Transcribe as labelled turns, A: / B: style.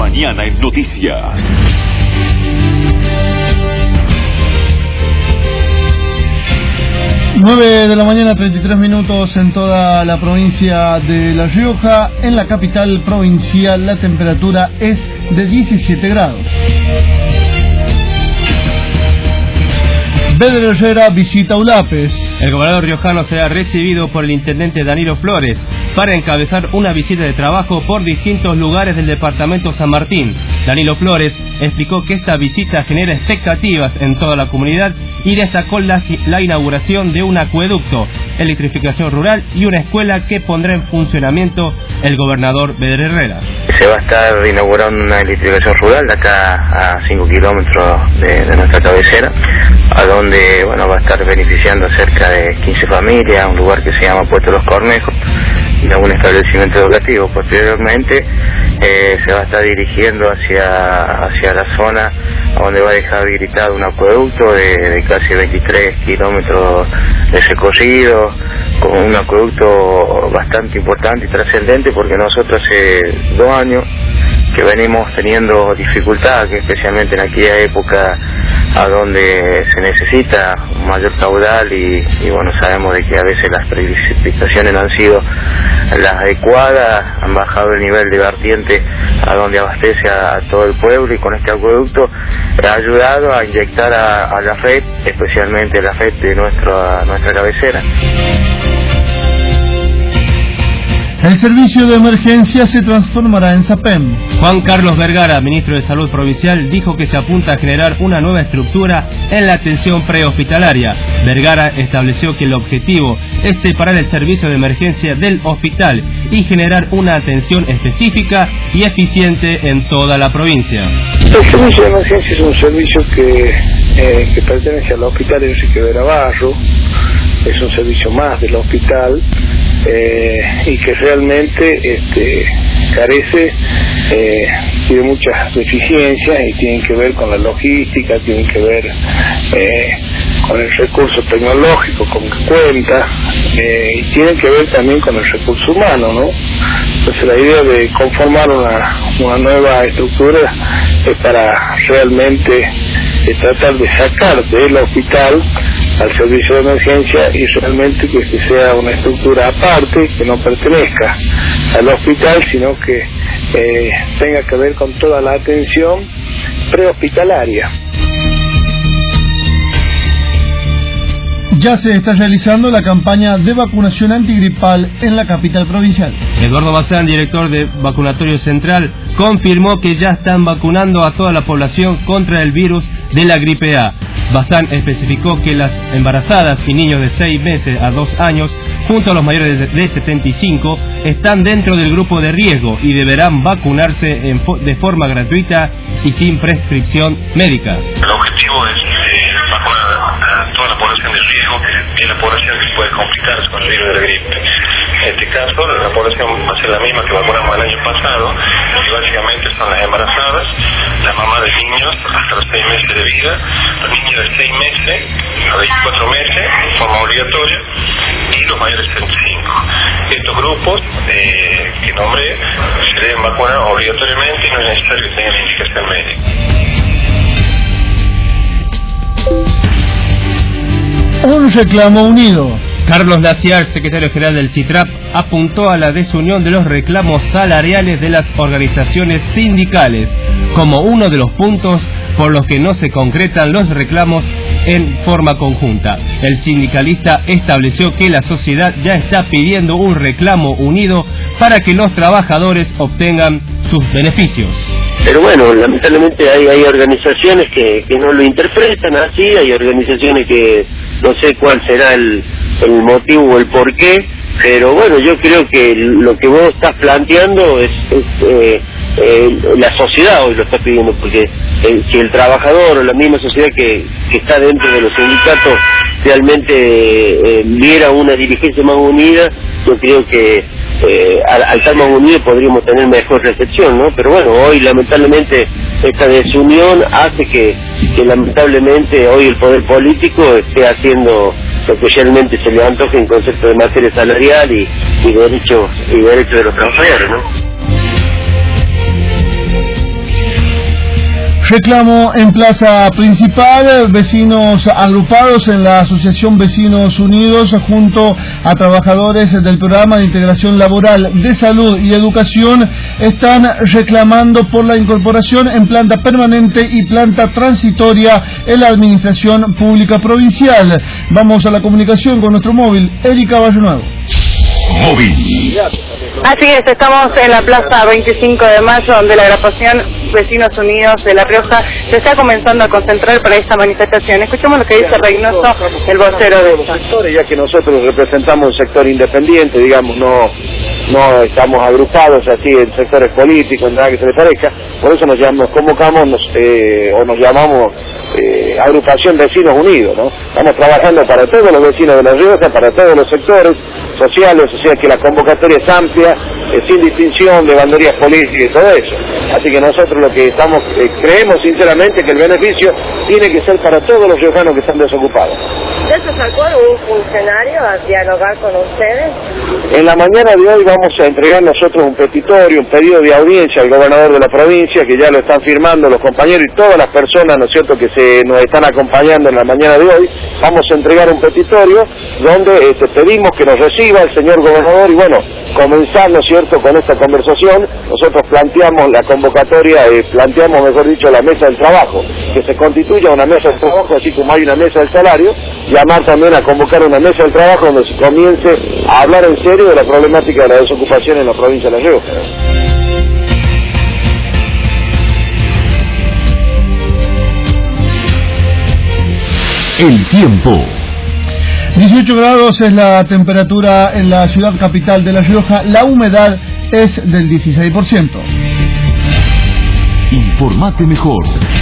A: mañana en noticias.
B: 9 de la mañana, 33 minutos en toda la provincia de La Rioja. En la capital provincial la temperatura es de 17 grados. Pedro Herrera visita Ulapes.
C: El gobernador riojano será recibido por el intendente Danilo Flores para encabezar una visita de trabajo por distintos lugares del departamento San Martín. Danilo Flores explicó que esta visita genera expectativas en toda la comunidad y destacó la, inauguración de un acueducto, electrificación rural y una escuela que pondrá en funcionamiento el gobernador Pedro Herrera.
D: Se va a estar inaugurando una electrificación rural acá a 5 kilómetros de, de nuestra cabecera, a donde bueno va a estar beneficiando cerca de 15 familias, un lugar que se llama Puerto Los Cornejos y algún establecimiento educativo. Posteriormente eh, se va a estar dirigiendo hacia, hacia la zona donde va a dejar habilitado un acueducto de, casi 23 kilómetros de recorrido, con un acueducto bastante importante y trascendente porque nosotros hace dos años que venimos teniendo dificultades, especialmente en aquella época a donde se necesita un mayor caudal y, bueno, sabemos de que a veces las precipitaciones no han sido las adecuadas, han bajado el nivel de vertiente a donde abastece a, todo el pueblo y con este acueducto ha ayudado a inyectar a, la red, especialmente la red de nuestra, nuestra cabecera.
B: El servicio de emergencia se transformará en SAPEM.
C: Juan Carlos Vergara, ministro de Salud Provincial, dijo que se apunta a generar una nueva estructura en la atención prehospitalaria. Vergara estableció que el objetivo es separar el servicio de emergencia del hospital y generar una atención específica y eficiente en toda la provincia.
E: El servicio de emergencia es un servicio que, eh, pertenece al hospital Enrique de Barro, es un servicio más del hospital eh, y que realmente este, carece eh, tiene muchas deficiencias y tienen que ver con la logística, tienen que ver eh, con el recurso tecnológico con que cuenta y tienen que ver también con el recurso humano, ¿no? Entonces la idea de conformar una, una nueva estructura es para realmente tratar de sacar del hospital al servicio de emergencia y realmente que este sea una estructura aparte, que no pertenezca al hospital, sino que eh, tenga que ver con toda la atención prehospitalaria.
B: ya se está realizando la campaña de vacunación antigripal en la capital provincial.
C: Eduardo Bazán, director de Vacunatorio Central, confirmó que ya están vacunando a toda la población contra el virus de la gripe A. Bazán especificó que las embarazadas y niños de 6 meses a 2 años, junto a los mayores de 75, están dentro del grupo de riesgo y deberán vacunarse de forma gratuita y sin prescripción médica.
F: El objetivo es eh, vacunar a toda la población de riesgo, es la población que puede complicarse con el virus de la gripe. En este caso, la población va a ser la misma que vacunamos el año pasado, y básicamente son las embarazadas, niños hasta los 6 meses de vida, los niños de 6 meses a 24 meses, de forma obligatoria, y los mayores de 75. Estos grupos eh, que nombré se deben vacunar obligatoriamente y no es necesario que tengan indicación médica.
B: Un reclamo unido.
C: Carlos Laciar, secretario general del CITRAP, apuntó a la desunión de los reclamos salariales de las organizaciones sindicales como uno de los puntos por los que no se concretan los reclamos en forma conjunta. El sindicalista estableció que la sociedad ya está pidiendo un reclamo unido para que los trabajadores obtengan sus beneficios.
G: Pero bueno, lamentablemente hay, hay organizaciones que, que no lo interpretan así, hay organizaciones que no sé cuál será el, el motivo o el porqué, pero bueno, yo creo que lo que vos estás planteando es, eh, eh, la sociedad hoy lo está pidiendo, porque eh, si el trabajador o la misma sociedad que, está dentro de los sindicatos realmente viera una dirigencia más unida, yo creo que al, al, estar más unidos podríamos tener mejor recepción, ¿no? Pero bueno, hoy lamentablemente esta desunión hace que lamentablemente hoy el poder político esté haciendo realmente se le antoja en concepto de materia salarial y, y derechos y derechos de los trabajadores, ¿no?
B: Reclamo en plaza principal, vecinos agrupados en la Asociación Vecinos Unidos junto a trabajadores del programa de integración laboral de salud y educación están reclamando por la incorporación en planta permanente y planta transitoria en la administración pública provincial. Vamos a la comunicación con nuestro móvil, Erika Valle Nuevo.
A: Móvil.
H: Así es, estamos en la plaza 25 de mayo, donde la agrupación Vecinos Unidos de La Rioja se está comenzando a concentrar para esta manifestación. Escuchemos lo que dice Reynoso, el vocero de esta.
E: sectores, ya que nosotros representamos un sector independiente, digamos, no no estamos agrupados así en sectores políticos, nada que se les parezca, por eso nos llamamos, convocamos nos, eh, o nos llamamos eh, agrupación Vecinos Unidos, ¿no? Estamos trabajando para todos los vecinos de La Rioja, para todos los sectores sociales, o sea que la convocatoria es amplia, eh, sin distinción de banderías políticas y todo eso. Así que nosotros lo que estamos, eh, creemos sinceramente que el beneficio tiene que ser para todos los riojanos que están desocupados.
H: ¿Ya se sacó algún funcionario a dialogar con ustedes?
E: En la mañana de hoy vamos a entregar nosotros un petitorio, un pedido de audiencia al gobernador de la provincia, que ya lo están firmando los compañeros y todas las personas, ¿no es cierto?, que se nos están acompañando en la mañana de hoy. Vamos a entregar un petitorio donde este, pedimos que nos reciba el señor gobernador y bueno, comenzar, ¿no es cierto?, con esta conversación. Nosotros planteamos la convocatoria, eh, planteamos, mejor dicho, la mesa del trabajo, que se constituya una mesa del trabajo, así como hay una mesa del salario, llamar también a convocar una mesa del trabajo donde se comience a hablar en serio de la problemática de la desocupación en la provincia de La Rioja.
A: El tiempo.
B: 18 grados es la temperatura en la ciudad capital de La Rioja, la humedad es del 16%.
A: Informate mejor.